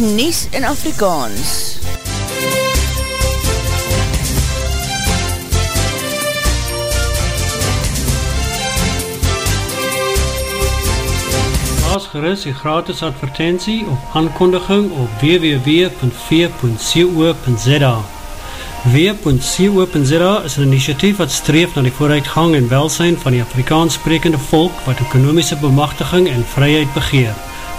die Nies in Afrikaans. Plaas gerust die gratis advertentie op aankondiging op www.v.co.za W.co.za is een initiatief wat streef na die vooruitgang en welsijn van die Afrikaans sprekende volk wat ekonomische bemachtiging en vryheid begeer,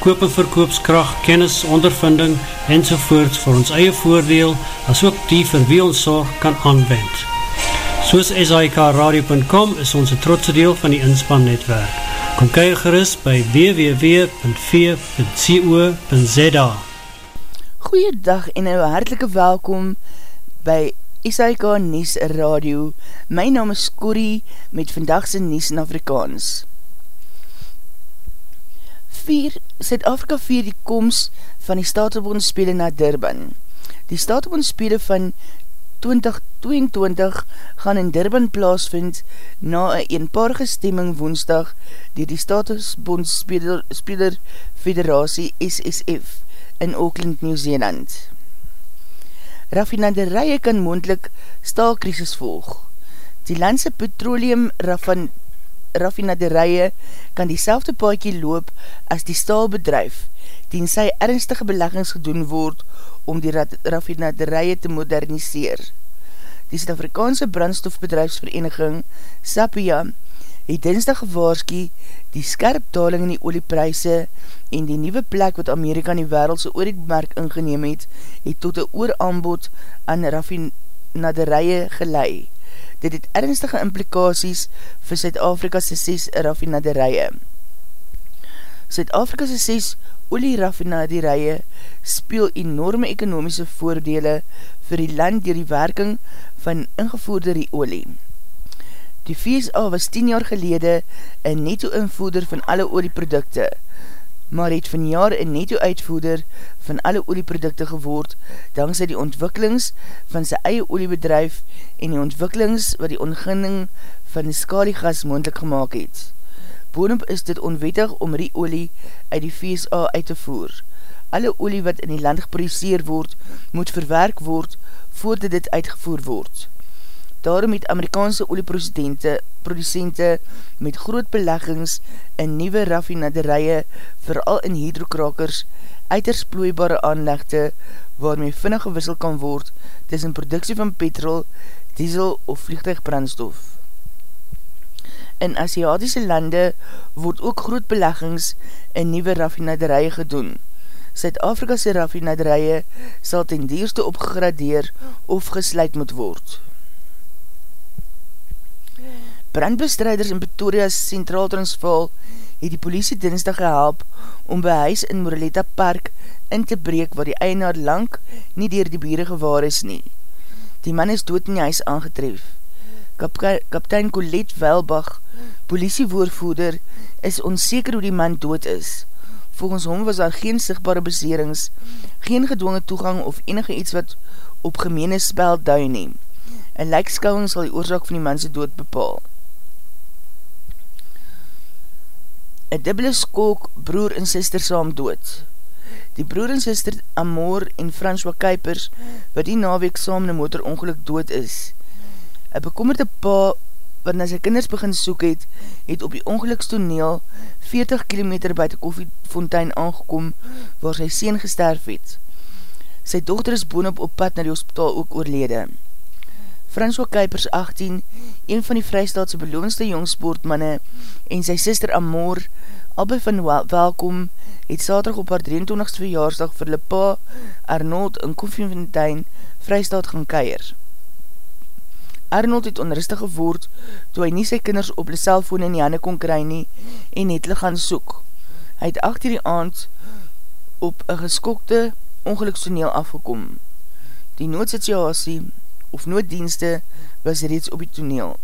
koop en verkoopskracht, kennis, ondervinding en sovoorts vir ons eie voordeel as ook die vir wie ons zorg kan aanwend. Soos SIKRadio.com is ons een trotse deel van die inspannetwerk. Kom kyk gerust by www.v.co.za Goeiedag en een hartelike welkom by SAIK Nies Radio. My naam is Corrie met vandagse Nies in Afrikaans. Vier, Zuid-Afrika vier die komst van die Statenbondspele na Durban. Die Statenbondspele van 2022 gaan in Durban plaasvind na een eenparige stemming woensdag die die Statenbondspeler Federatie SSF in Auckland, Nieuw-Zeeland raffinaderije kan moendlik staalkrisis volg. Die landse petroleum raffin, raffinaderije kan die selfde paadje loop as die staalbedrijf, die in sy ernstige beleggings gedoen word om die raffinaderije te moderniseer. Die Suid-Afrikaanse brandstofbedrijfsvereniging, SAPIA, het dinsdag gewaarski die skerp daling in die oliepryse en die nieuwe plek wat Amerika in die wereldse oorheidsmerk ingeneem het, het tot een ooraanbod aan raffinaderije gelei. Dit het ernstige implikaties vir Zuid-Afrika'se 6 raffinaderije. Zuid-Afrika'se 6 olieraffinaderije speel enorme ekonomiese voordele vir die land dier die werking van ingevoerde die olie. Die VSA was 10 jaar gelede een netto-invoeder van alle olieprodukte, maar het van jaar een netto-uitvoeder van alle olieprodukte geword, dankzij die ontwikkelings van sy eie oliebedrijf en die ontwikkelings wat die onginning van die skaliegas moendlik gemaakt het. Boonop is dit onwettig om die olie uit die VSA uit te voer. Alle olie wat in die land geproduceer word, moet verwerk word voordat dit uitgevoer word. Daarom het Amerikaanse olieproducente met groot beleggings in nieuwe raffinaderije, vooral in hydrokrakers, uiters plooibare aanlegde, waarmee vinnig gewissel kan word tussen productie van petrol, diesel of vliegtuigbrandstof. In Aziatische lande word ook groot beleggings in nieuwe raffinaderije gedoen. Zuid-Afrika'se raffinaderije sal ten dierste opgegradeer of gesluit moet word. Brandbestrijders in Pretoria's Centraal Transvaal het die politie dinsdag gehelp om by huis in Moreleta Park in te breek waar die eienaar lang nie dier die bieren gewaar is nie. Die man is dood in die huis aangetref. Kap Kaptein Colette Welbach, politievoorvoeder, is onzeker hoe die man dood is. Volgens hom was daar geen sigtbare beserings, geen gedwongen toegang of enige iets wat op gemeene spel duin neem. Een lijkskouwing sal die oorzaak van die manse dood bepaal. Een dubbele skok broer en sister saam dood. Die broer en sister Amor en François Kuipers, wat die naweek saam in motor ongeluk dood is. Een bekommerde pa, wat na sy kinders begin soek het, het op die ongelukstoneel 40 km buiten koffiefontein aangekom, waar sy sien gesterf het. Sy dochter is boon op pad na die hospitaal ook oorlede. François Kuipers 18, een van die vrystaatse beloonste jongsportmanne, en sy sister Amor, albei van welkom, het saterig op haar 23ste verjaarsdag vir Lepa Arnold in Koffiefontein vrystaat gaan keier. Arnold het onrustig geword, toe hy nie sy kinders op die cellfoon in die hande kon kry nie, en het hulle gaan soek. Hy het achter die aand op een geskokte ongelukstoneel afgekom. Die noodsituasie of nooddienste was reeds op die toneel.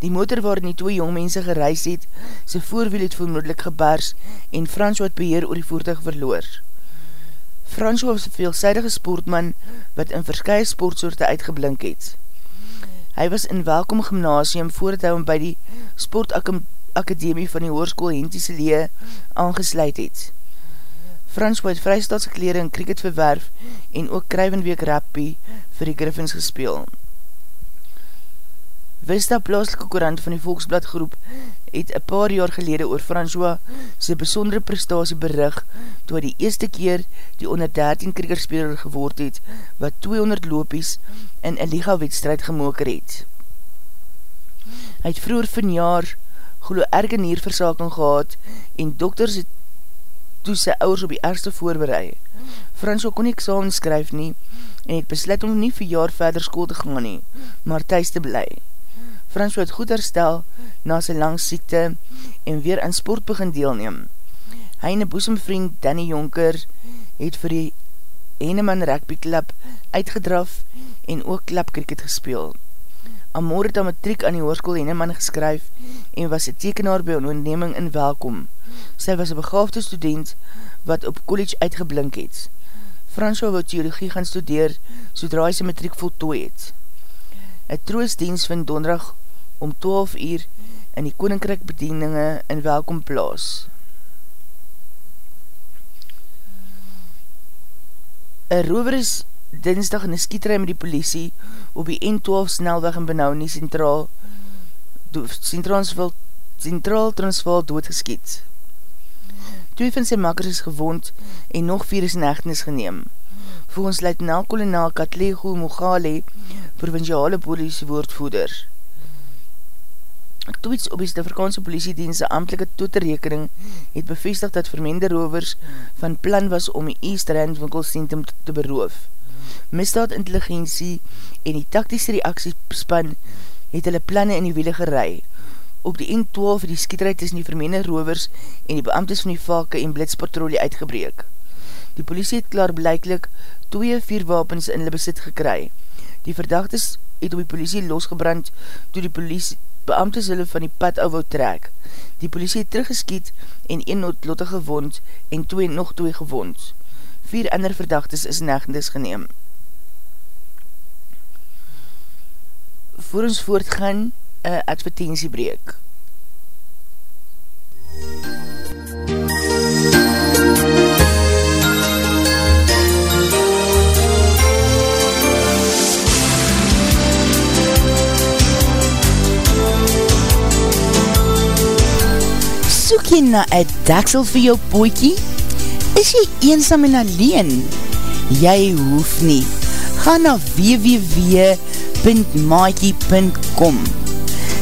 Die motor waarin die twee jongmense gereis het, sy voorwiel het vermoedelijk gebars en François het beheer oor die voertuig verloor. François was een veelzijdige sportman wat in verskye sportsoorte uitgeblink het. Hy was in welkom gymnasium voordat hy hom by die sportakademie van die hoorskoel Hentiese Lee aangesluit het. François het vrystaatse kleren in cricket verwerf en ook Kruivenweek Rappie vir die Griffins gespeel. Vista plaaslike korant van die Volksblad groep het een paar jaar gelede oor François sy besondere prestatie berig toe hy die eerste keer die onder 13 kriegerspeler geword het wat 200 lopies in een liga wedstrijd gemoker het. Hy het vroeger van jaar gelo erge nierversaking gehad en dokters het toe sy ouders op die ergste voorbereid. François kon nie examen skryf nie en het besluit om nie vir jaar verder school te gaan nie, maar thuis te bly. François het goed herstel na sy lang siekte en weer aan sport begin deelneem. Hy en boesemvriend Danny Jonker het vir die Henneman Rugby Club uitgedraf en ook klap cricket gespeel. Amor het aan matriek aan die hoorskoel Henneman geskryf en was een tekenaar by onderneming in welkom. Sy was een begaafde student wat op college uitgeblink het. François wil theologie gaan studeer sodra hy sy matriek voltooi het. Een troostdienst vind donderdag om 12 uur in die Koninkryk bedieninge in welkom plaas. Een rover is dinsdag in een skietrui met die politie op die N12 snelweg in Benau nie centraal Centraal, centraal Transvaal doodgeskiet. Twee van sy makkers is gewond en nog vier is in echtenis geneem. Volgens luitenant kolonel Katlego Mogale, provinciale politie woordvoeder. Toets op die Stavrikaanse politiedienste amtelike toeterekening het bevestig dat vermende rovers van plan was om die East Rand winkelcentrum te beroof. Misdaad intelligentie en die taktische reaksiespan het hulle planne in die wiele gerei. Op die N12 het die skieterheid tussen die vermende rovers en die beamtes van die valke en blitspatrolie uitgebreek. Die politie het klaar blijklik twee vier wapens in hulle besit gekry. Die verdachtes het op die politie losgebrand toe die politie beamtes hulle van die pad ou wou trek. Die politie het teruggeskiet en een noodlotte gewond en twee nog twee gewond. Vier ander verdachtes is negendes geneem. Voor ons voortgaan, een advertentiebreek. soek jy na een daksel vir jou poekie? Is jy eensam en alleen? Jy hoef nie. Ga na www.maakie.com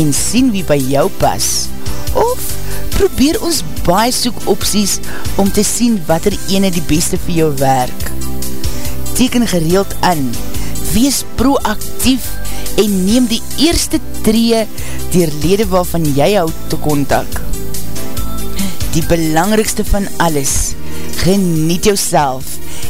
en sien wie by jou pas. Of probeer ons baie soek opties om te sien wat er ene die beste vir jou werk. Teken gereeld aan, wees proactief en neem die eerste tree dier lede waarvan jy houd te kontak. Die belangrikste van alles, geniet jou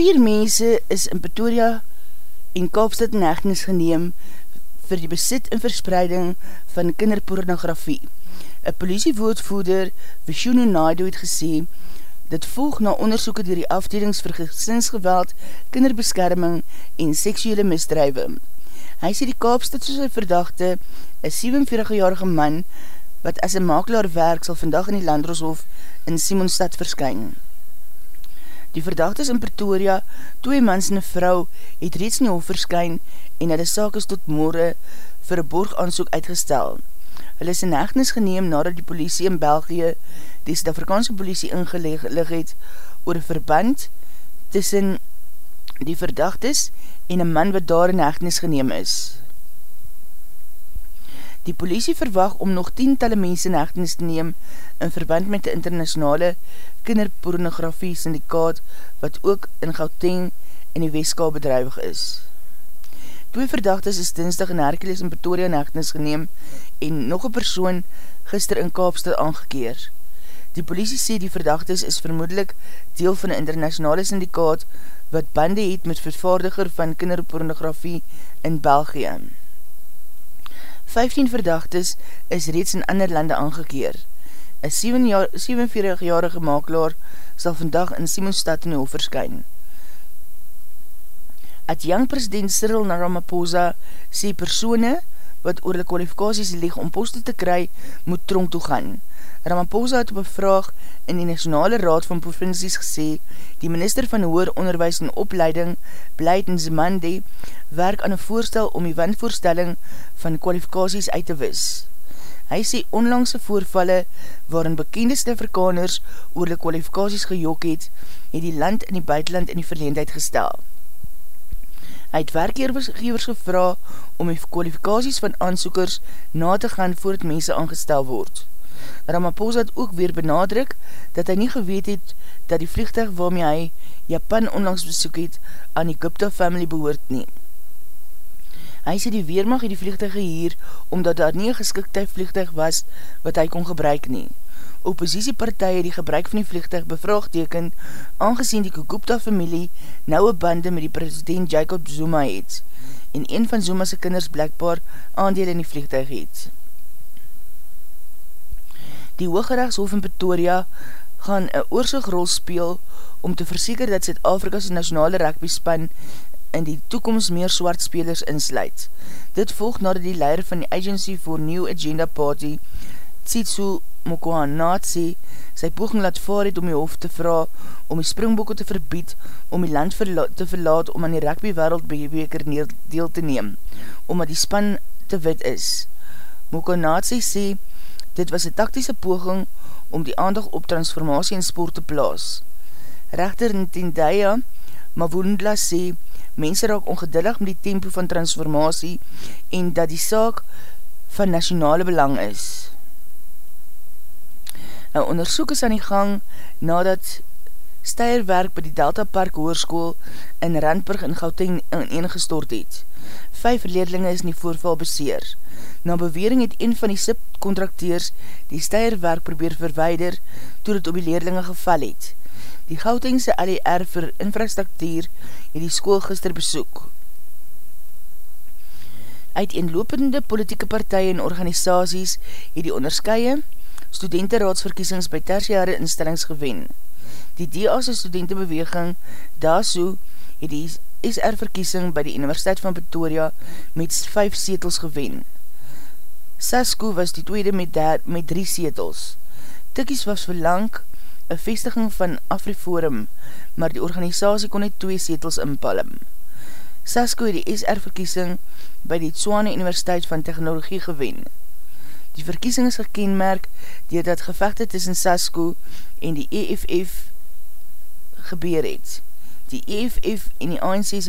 Vier mense is in Pretoria en Kaapstad hechtenis geneem vir die besit en verspreiding van kinderpornografie. Een politiewoordvoerder, Vishunu Naidu, het gesê, Dit volg na onderzoeken dier die afdelings vir gesinsgeweld, kinderbeskerming en seksuele misdrijwe. Hy sê die Kaapstadse sy verdachte, een 47-jarige man, wat as een makelaar werk, sal vandag in die Landroshof in Simonstad verskyn. Die verdachtes in Pretoria, twee mans en een vrou, het reeds in die hof verskyn en hulle saak is tot morgen vir een borgaansoek uitgestel. Hulle is in hechtenis geneem nadat die politie in België die Suid-Afrikaanse politie ingelig het oor een verband tussen die verdachtes en een man wat daar in hechtenis geneem is. Die politie verwag om nog tientalle mense in hechtenis te neem in verband met die internationale kinderpornografie syndikaat wat ook in Gauteng en die Westkaal bedrijwig is. Twee verdachtes is dinsdag in Hercules in Pretoria in hechtenis geneem en nog een persoon gister in Kaapstad aangekeer. Die politie sê die verdachtes is vermoedelijk deel van een internationale syndikaat wat bande het met vervaardiger van kinderpornografie in België. 15 verdachtes is reeds in ander lande aangekeer. Een 47-jarige makelaar sal vandag in Simonstad in die hof verskyn. Adjang president Cyril Ramaphosa sê persone wat oor die kwalifikaties lieg om poste te kry, moet tronk toe gaan. Ramaphosa het op een vraag in die Nationale Raad van Provincies gesê, die minister van Hoor Onderwijs en Opleiding, Blyden Zemande, werk aan een voorstel om die wandvoorstelling van kwalifikaties uit te wis. Hy sê onlangse voorvalle waarin bekende Afrikaners oor die kwalifikaties gejok het, het die land in die buitenland in die verleendheid gestel. Hy het werkgevers gevra om die kwalifikaties van aansoekers na te gaan voordat mense aangestel word. Ramaphosa het ook weer benadruk dat hy nie geweet het dat die vliegtuig waarmee hy Japan onlangs besoek het aan die Gupta family behoort nie. Hy sê die Weermacht het die vliegtuig geheer omdat daar nie een geskiktheid vliegtuig was wat hy kon gebruik nie oppositiepartije die gebruik van die vliegtuig bevraagteken, aangezien die Kukupta familie nouwe bande met die president Jacob Zuma het, en een van Zuma's kinders blijkbaar aandeel in die vliegtuig het. Die Hooggerechtshof in Pretoria gaan een oorzigrol speel om te verseker dat Zuid-Afrika's nationale rugbyspan in die toekomst meer swart spelers insluit. Dit volg nadat die leider van die Agency for New Agenda Party, Tsitsu Mokohanat sê, sy poging laat vaar om die hof te vraag om die springbokke te verbied om die land verla te verlaat om aan die rugby wereldbeker deel te neem, omdat die span te wit is. Mokohanat sê sê, dit was een taktiese poging om die aandag op transformatie in sport te plaas. Rechter Ntendaya Mavundla sê, mense raak ongedillig met die tempo van transformatie en dat die saak van nationale belang is. Een onderzoek is aan die gang nadat steierwerk by die Delta Park Hoorskoel in Randburg in Gauteng ineengestort het. Vijf leerlinge is in die voorval beseer. Na bewering het een van die subcontracteurs die steierwerk probeer verweider toe het op die leerlinge geval het. Die Gautengse LER vir infrastruktuur het die school gister besoek. Uit eenlopende politieke partije en organisaties het die onderskeie studentenraadsverkiesings by tertiare instellings gewen. Die DA's studentenbeweging DASO het die SR-verkiesing by die Universiteit van Pretoria met 5 setels gewen. Sasko was die tweede met, der, met 3 setels. Tikkies was verlang een vestiging van Afriforum, maar die organisatie kon net 2 setels inpalm. Sasko het die SR-verkiesing by die Tswane Universiteit van Technologie gewen. Die verkiesing is gekenmerk dier dat gevechte tussen SASCO en die EFF gebeur het. Die EFF en die ANC's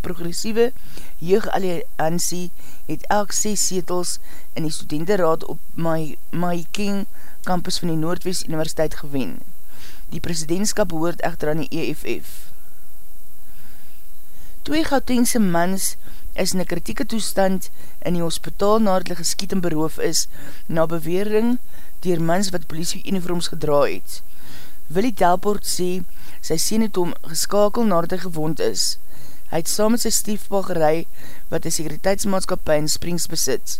progressieve jeugalliantie het elk 6 setels in die studentenraad op Mahikeng campus van die Noordwest Universiteit gewen. Die presidentskap behoort echter aan die EFF. Twee Gautengse mans is in een kritieke toestand in die hospitaal nadat hulle geskiet en beroof is na bewering dier mans wat politie uniforms gedra het. Willie Telport sê, sy sien het om geskakel nadat hy gewond is. Hy het saam met sy stiefpa gerei wat die sekuriteitsmaatskapie in Springs besit.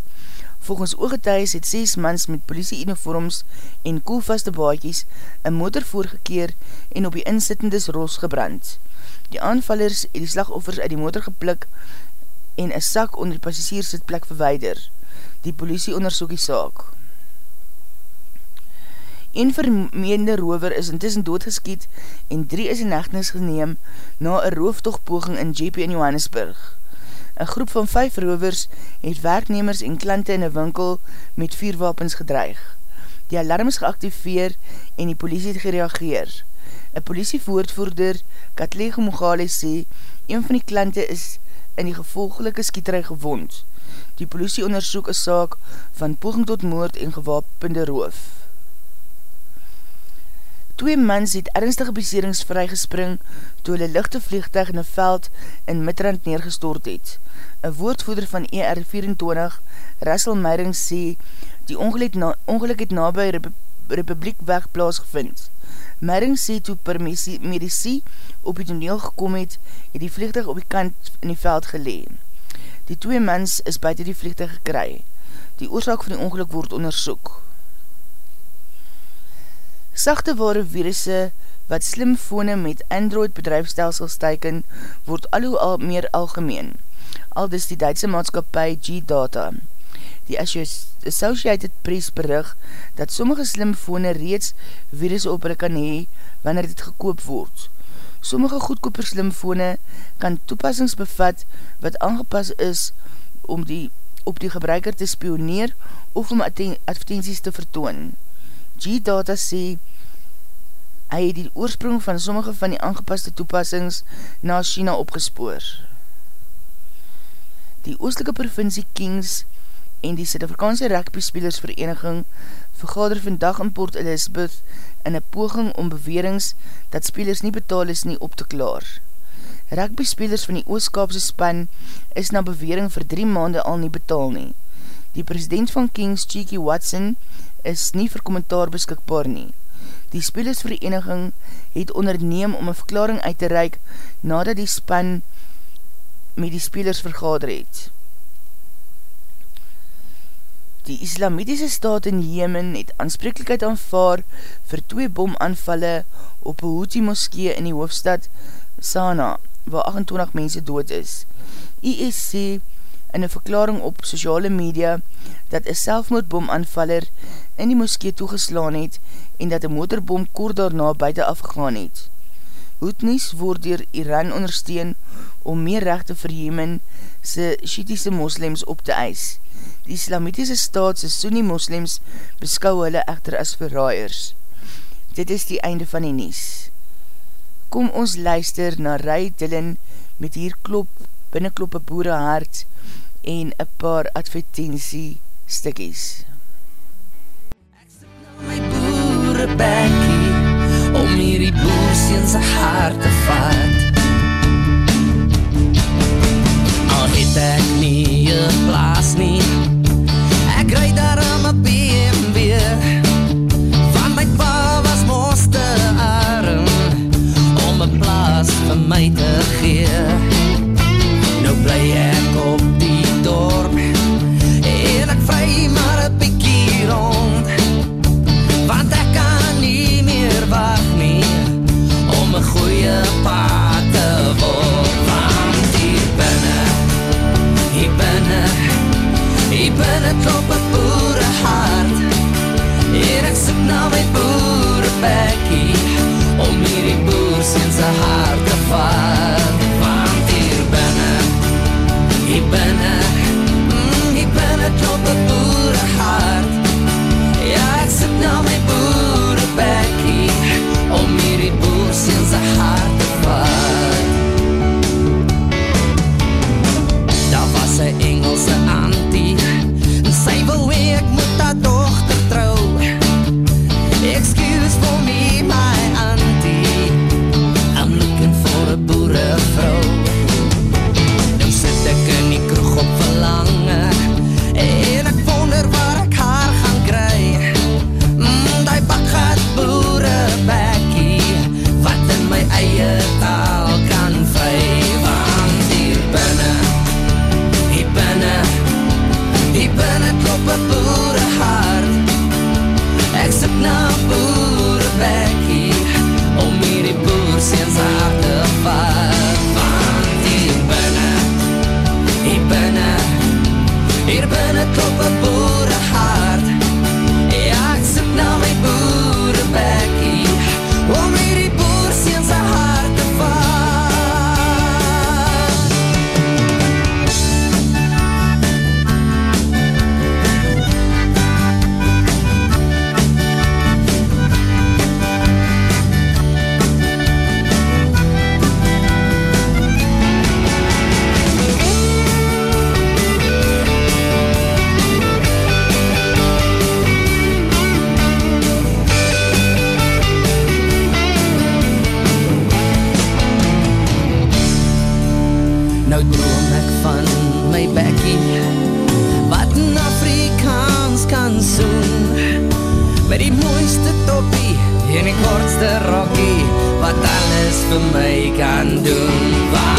Volgens ooggetuies het 6 mans met politie-uniforms en koelvaste baadjies een motor voorgekeer en op die insittendes roos gebrand. Die aanvallers het die slagoffers uit die motor geplik en een sak onder die passagiersitplek verweider. Die politie onderzoek die saak. Een vermeende rover is intussen doodgeskiet en drie is in hechtenis geneem na een rooftochtpoging in JP in Johannesburg. Een groep van vijf rovers het werknemers en klante in een winkel met vier wapens gedreig. Die alarm is geactiveer en die politie het gereageer. Een politievoortvoerder, Katlego Mogale, sê, een van die klante is in die gevolgelike skieterij gewond. Die politie onderzoek een saak van poging tot moord en gewapende roof. Twee mans het ernstige beserings vrygespring toe hulle lichte vliegtuig in een veld in Midrand neergestort het. Een woordvoeder van ER24, Russell Meiring, sê die ongeluk, na, ongeluk het nabij Rep Republiek weg plaasgevind. Meiring sê toe per medicie op die toneel gekom het, het die vliegtuig op die kant in die veld geleen. Die twee mens is buiten die vliegtuig gekry. Die oorzaak van die ongeluk word onderzoek. Sachte ware virusse wat slimfone met Android bedrijfstelsels teiken, word al hoe al meer algemeen. Al dis die Duitse maatskapie G-Data. Die Associated Press berig dat sommige slimfone reeds virusse op hulle kan hee wanneer dit gekoop word. Sommige goedkoper slimfone kan toepassings bevat wat aangepas is om die, op die gebruiker te spioneer of om advertenties te vertoon. G-Data sê, hy het die oorsprong van sommige van die aangepaste toepassings na China opgespoor. Die oostelike provincie Kings en die Suid-Afrikaanse rugby-spelersvereniging vergader vandag in Port Elizabeth in een poging om bewerings dat spelers nie betaal is nie op te klaar. Rugby-spelers van die Ooskaapse span is na bewering vir drie maande al nie betaal nie. Die president van Kings, Cheeky Watson, is nie vir kommentaar beskikbaar nie. Die spelersvereniging het onderneem om een verklaring uit te reik nadat die span met die spelers vergader het. Die islamitiese staat in Jemen het aansprekelijkheid aanvaar vir twee bomaanvalle op een Houthi moskee in die hoofdstad Sana, waar 28 mense dood is. ISC in een verklaring op sociale media dat een selfmoordbomaanvaller in die moskee toegeslaan het en dat een motorbom kort daarna buiten afgegaan het. Hoednies word dier Iran ondersteun om meer rechte vir Jemen sy Shiitiese moslims op te eis. Die Islamitiese staat sy Sunni moslims beskou hulle echter as verraaiers. Dit is die einde van die nies. Kom ons luister na Rai Dillon met hier klop, binnenkloppe boere hart en een paar advertentie stikkies. Ek sit nou my boere bekkie om hierdie boersien sy hart te vat. Al het ek nie een plaas nie, ek rijd daarom een BMW. Op een alles vir my kan doen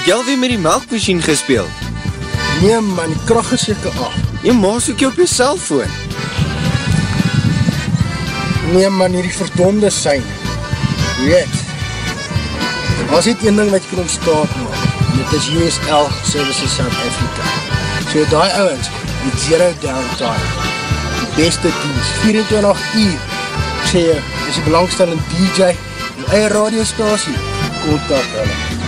het jy alweer met die melkmachine gespeel? Nee man, die kracht is jyke af. Jy maas ook jy op jy cellfoon. Nee man, hierdie verdonde sein. Weet, as dit een ding wat jy kan ontstaat maak, en dit is USL Services South Africa. So die ouwens, met zero downtime, die beste dienst, 24 uur, ek sê jy, is die belangstellende DJ, die eie radiostasie, contact hulle.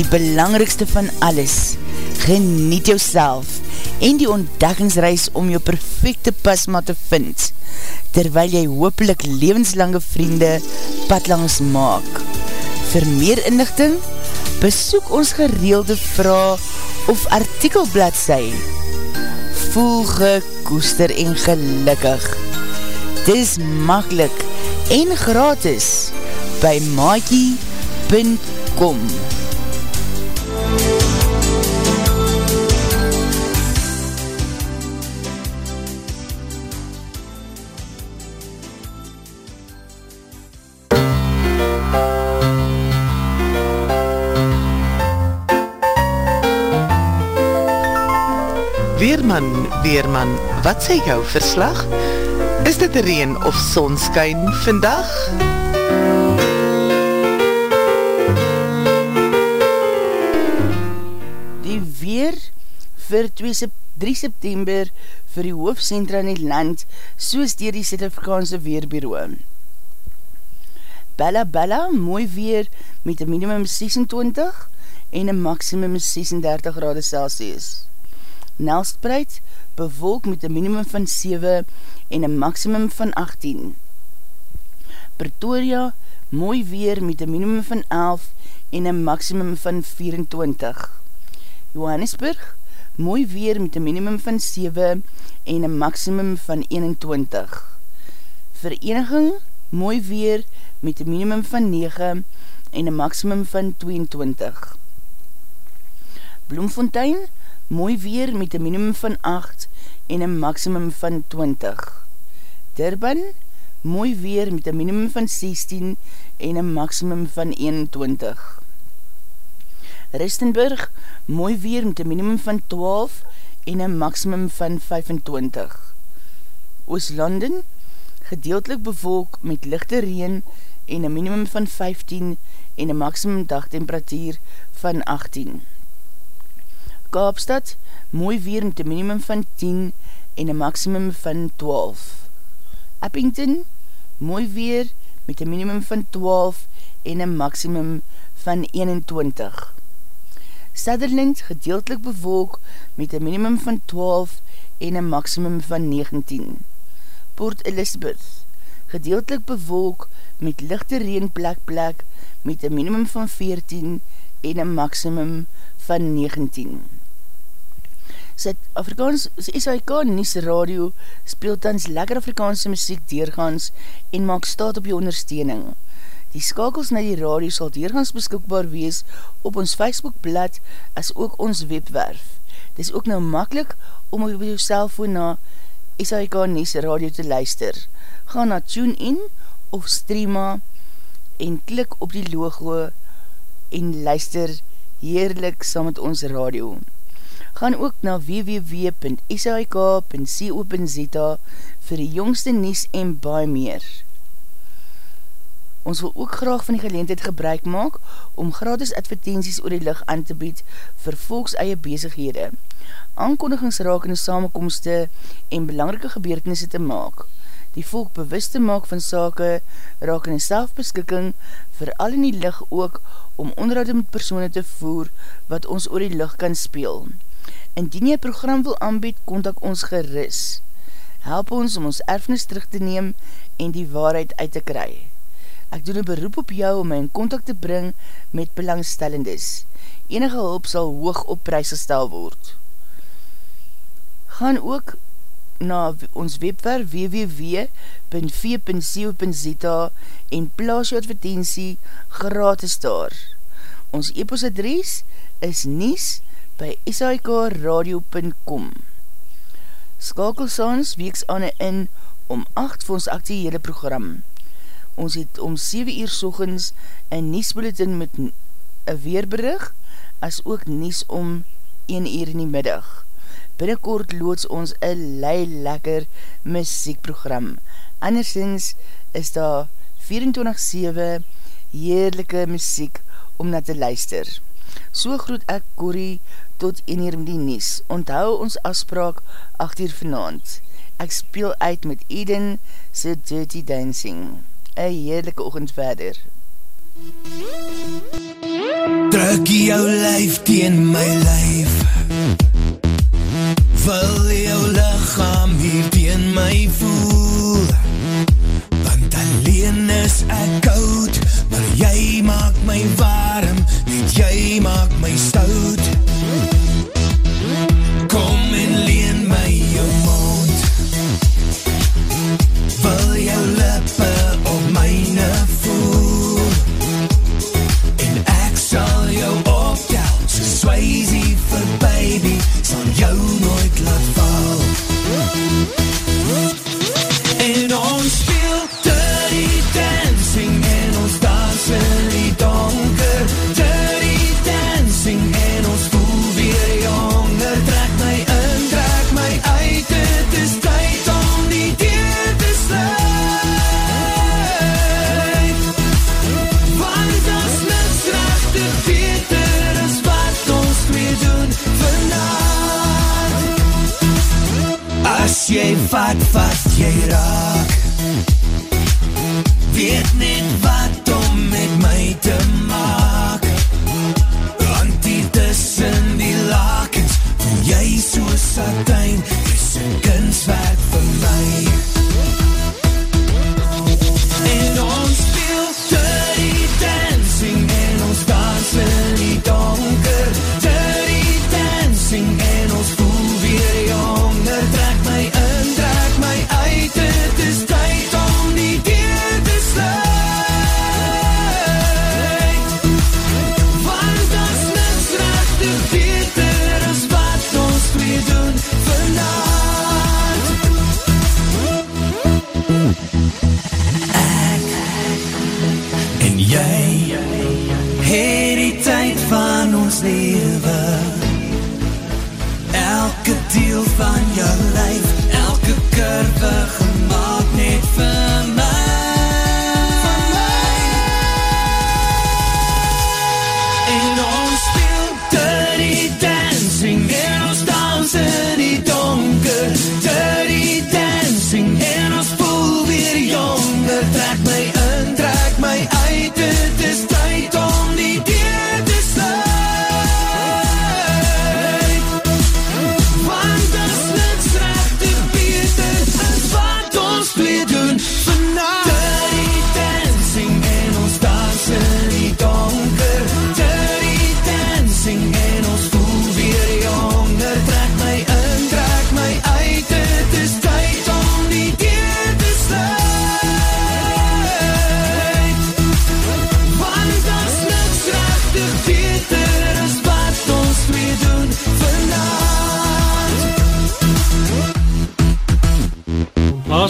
Die belangrikste van alles, geniet jou en die ontdekkingsreis om jou perfecte pasma te vind, terwyl jy hoopelik levenslange vriende padlangs maak. Vir meer inlichting, besoek ons gereelde vraag of artikelbladsy. Voel gekoester en gelukkig. Dis makkelijk en gratis by maakie.com Weerman, Weerman, wat sê jou verslag? Is dit reen of sonskyn vandag? Die weer vir 2 3 September vir die hoofdcentra in die land soos dier die Zuid-Afrikaanse Weerbureau. Bella Bella, mooi weer met een minimum 26 en een maximum 36 grade Celsius. Nelspreid, bewolk met een minimum van 7 en een maximum van 18. Pretoria, mooi weer met een minimum van 11 en een maximum van 24. Johannesburg, mooi weer met een minimum van 7 en een maximum van 21. Vereniging, mooi weer met een minimum van 9 en een maximum van 22. Bloemfontein, mooi weer met een minimum van 8 en een maximum van 20. Durban, mooi weer met een minimum van 16 en een maximum van 21. Ristenburg, mooi weer met een minimum van 12 en een maximum van 25. Ooslanden, gedeeltelik bevolk met lichte reen en een minimum van 15 en een maximum dagtemperatuur van 18. Kaapstad, mooi weer met een minimum van 10 en een maximum van 12. Eppington, mooi weer met een minimum van 12 en een maximum van 21. Sutherland, gedeeltelik bevolk met een minimum van 12 en een maximum van 19. Port Elizabeth, gedeeltelik bevolk met lichte reenplek plek met een minimum van 14 en een maximum van 19. Afrikaans, SAIK Nies Radio speelt tans lekker Afrikaanse muziek deurgaans en maak staat op die ondersteuning. Die skakels na die radio sal deurgaans beskikbaar wees op ons Facebookblad as ook ons webwerf. Dit is ook nou makkelijk om op jou cellfoon na SAIK Nies Radio te luister. Ga na TuneIn of Streama en klik op die logo en luister heerlik saam met ons radio gaan ook na www.sik.co.za vir die jongste nies en baie meer. Ons wil ook graag van die geleentheid gebruik maak om gratis advertenties oor die licht aan te bied vir volks eie bezighede, aankondigingsrakende samenkomste en belangrike gebeurtenisse te maak, die volk bewust te maak van sake rakende selfbeskikking vir al in die licht ook om onderhoud met persoene te voer wat ons oor die licht kan speel. Indien jy program wil aanbied, kontak ons geris. Help ons om ons erfnis terug te neem en die waarheid uit te kry. Ek doen een beroep op jou om my in contact te bring met belangstellendes. Enige hulp sal hoog op prijs gestel word. Gaan ook na ons webwerf www.v.co.za en plaas jou advertentie gratis daar. Ons e-post is nies by sikradio.com Skakel saans weeks aan in om 8 vir ons actiehele program. Ons het om 7 uur sochens een niesbulletin met een weerberig as ook nies om 1 uur in die middag. Binnenkort loods ons een lei lekker muziekprogram. Andersins is daar 24-7 heerlijke muziek om na te luister. So groet ek Corrie tot 1 uur met die nies. Onthou ons afspraak 8 uur vanavond. Ek speel uit met Eden se Dirty Dancing. Een heerlijke oogend verder. Druk jou lijf teen my lijf Wil jou lichaam hier teen my voel Want alleen is ek koud Maar jy maak my warm Net jy maak my stout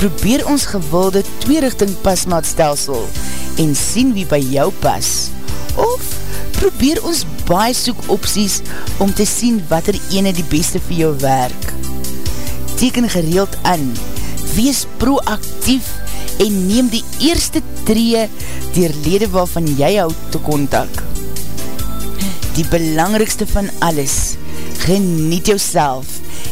Probeer ons gewilde tweerichting pasmaatstelsel en sien wie by jou pas. Of probeer ons baie soek opties om te sien wat er ene die beste vir jou werk. Teken gereeld aan, wees proactief en neem die eerste tree dier lede waarvan jy houd te kontak. Die belangrikste van alles, geniet jou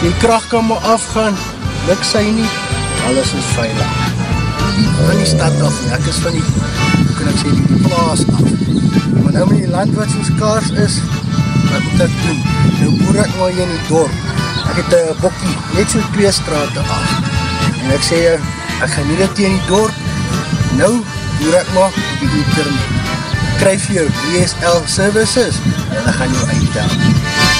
Die kracht kan maar afgaan, luk sy nie, alles is veilig. Van die stad af, ek is van die, hoe kan ek sê, die plaas af. Maar nou met die land wat soos kaars is, wat moet ek doen? Nou boer ek maar hier in die dorp. Ek het een bokkie, net so twee straten af. En ek sê, ek gaan nie dit hier in die dorp. Nou boer ek maar op die internet. Kryf jou DSL services en dan gaan jou uitdaan.